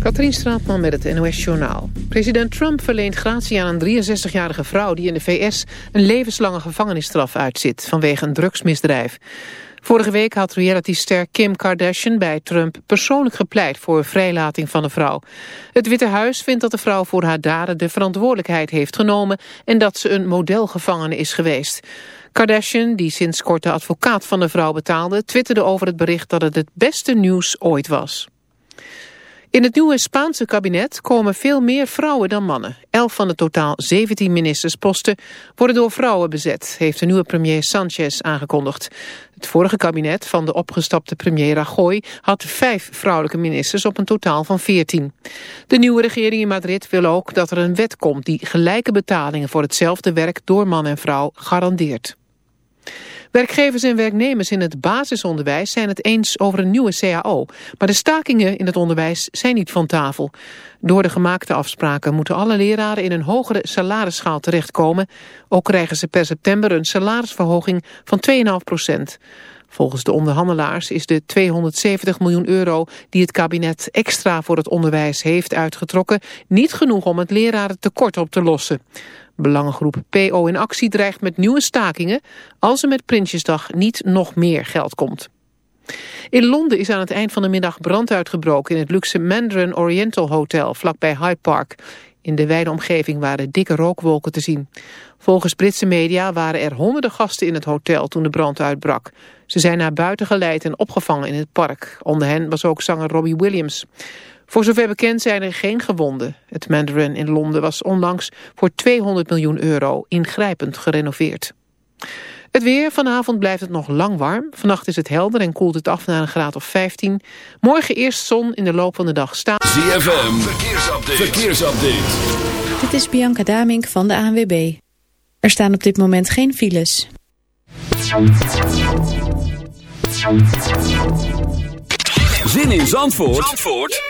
Katrien Straatman met het NOS Journaal. President Trump verleent gratie aan een 63-jarige vrouw... die in de VS een levenslange gevangenisstraf uitzit... vanwege een drugsmisdrijf. Vorige week had realityster Kim Kardashian bij Trump persoonlijk gepleit voor vrijlating van de vrouw. Het Witte Huis vindt dat de vrouw voor haar daden de verantwoordelijkheid heeft genomen en dat ze een modelgevangene is geweest. Kardashian, die sinds kort de advocaat van de vrouw betaalde, twitterde over het bericht dat het het beste nieuws ooit was. In het nieuwe Spaanse kabinet komen veel meer vrouwen dan mannen. Elf van de totaal 17 ministersposten worden door vrouwen bezet, heeft de nieuwe premier Sanchez aangekondigd. Het vorige kabinet van de opgestapte premier Rajoy had vijf vrouwelijke ministers op een totaal van 14. De nieuwe regering in Madrid wil ook dat er een wet komt die gelijke betalingen voor hetzelfde werk door man en vrouw garandeert. Werkgevers en werknemers in het basisonderwijs zijn het eens over een nieuwe CAO. Maar de stakingen in het onderwijs zijn niet van tafel. Door de gemaakte afspraken moeten alle leraren in een hogere salarisschaal terechtkomen. Ook krijgen ze per september een salarisverhoging van 2,5 procent. Volgens de onderhandelaars is de 270 miljoen euro die het kabinet extra voor het onderwijs heeft uitgetrokken niet genoeg om het lerarentekort op te lossen. Belangengroep PO in actie dreigt met nieuwe stakingen als er met Prinsjesdag niet nog meer geld komt. In Londen is aan het eind van de middag brand uitgebroken in het luxe Mandarin Oriental Hotel vlakbij Hyde Park. In de wijde omgeving waren dikke rookwolken te zien. Volgens Britse media waren er honderden gasten in het hotel toen de brand uitbrak. Ze zijn naar buiten geleid en opgevangen in het park. Onder hen was ook zanger Robbie Williams. Voor zover bekend zijn er geen gewonden. Het Mandarin in Londen was onlangs voor 200 miljoen euro ingrijpend gerenoveerd. Het weer, vanavond blijft het nog lang warm. Vannacht is het helder en koelt het af naar een graad of 15. Morgen eerst zon in de loop van de dag staan. ZFM, verkeersupdate. verkeersupdate. Dit is Bianca Damink van de ANWB. Er staan op dit moment geen files. Zin in Zandvoort? Zandvoort?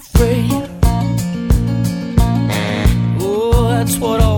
free. Oh, that's what all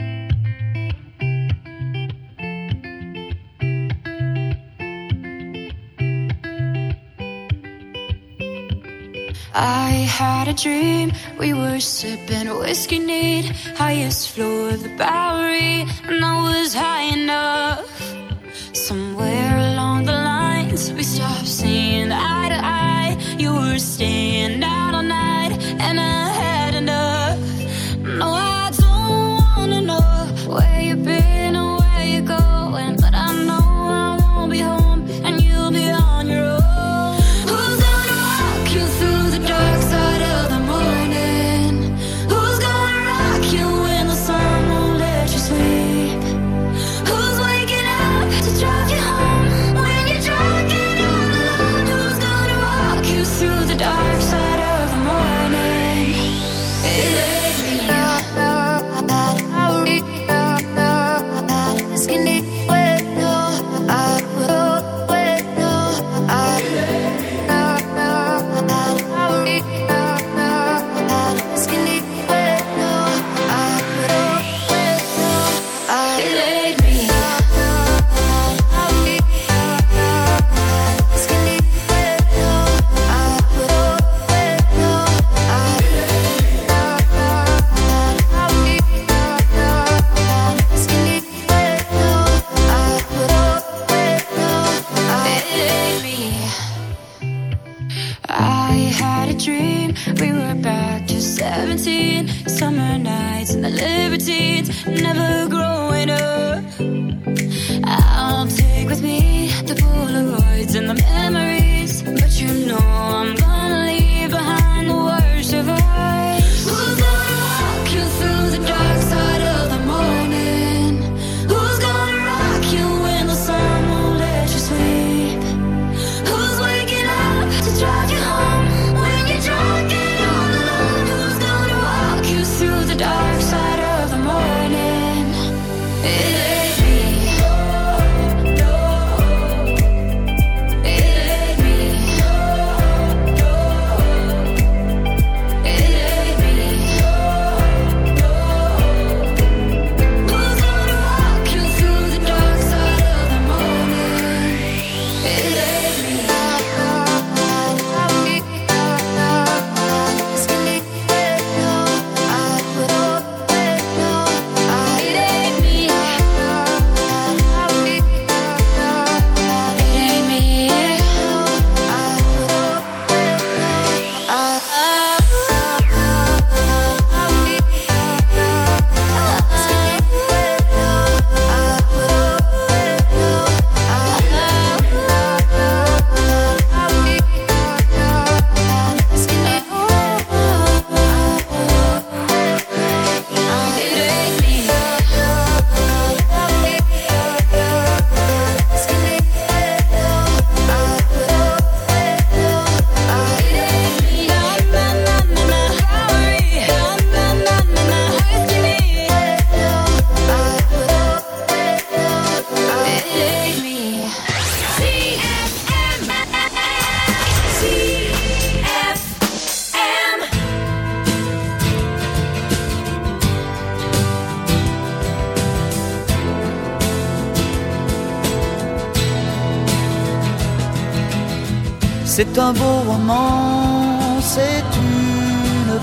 I had a dream, we were sipping whiskey neat, highest floor of the Bowery, and I was high enough. Somewhere along the lines, we stopped seeing eye to eye. You were staying out all night, and I had enough. No, I don't wanna know where you've been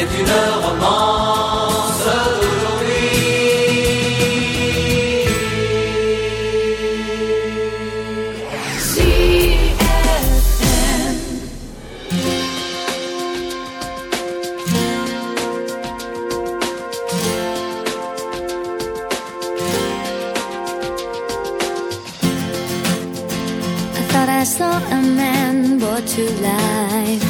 C'est une romance d'aujourd'hui. I thought I saw a man brought to life.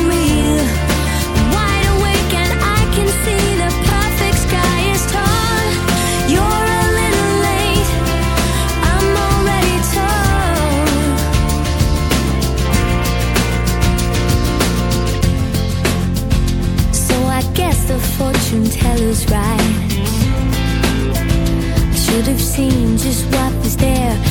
seen just what was there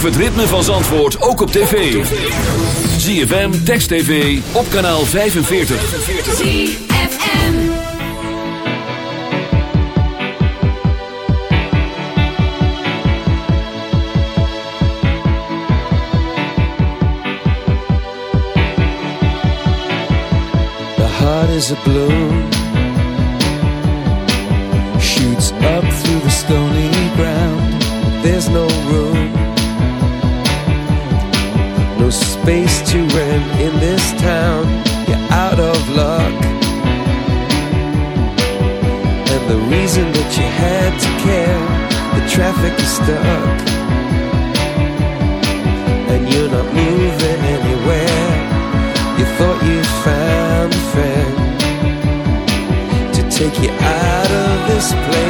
Beleef het ritme van Zandvoort ook op tv. ZFM, Text TV, op kanaal 45. ZFM The heart is a blue this place.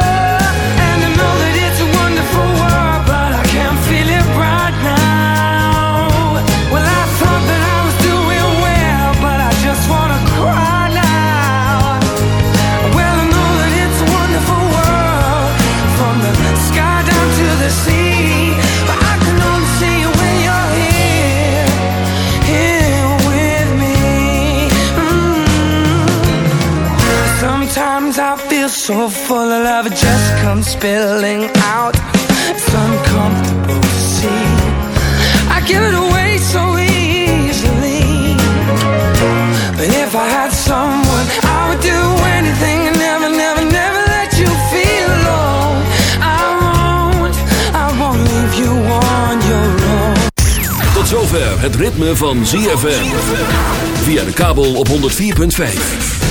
full of love, just comes spilling out. It's uncomfortable to see. I give it away so easily. But if I had someone, I would do anything and never, never, never let you feel alone. I won't, I won't leave you on your own. Tot zover het ritme van ZFM. Via de kabel op 104.5.